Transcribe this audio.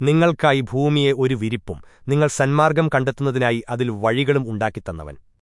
നിങ്ങൾക്കായി ഭൂമിയെ ഒരു വിരിപ്പും നിങ്ങൾ സന്മാർഗം കണ്ടെത്തുന്നതിനായി അതിൽ വഴികളും ഉണ്ടാക്കിത്തന്നവൻ.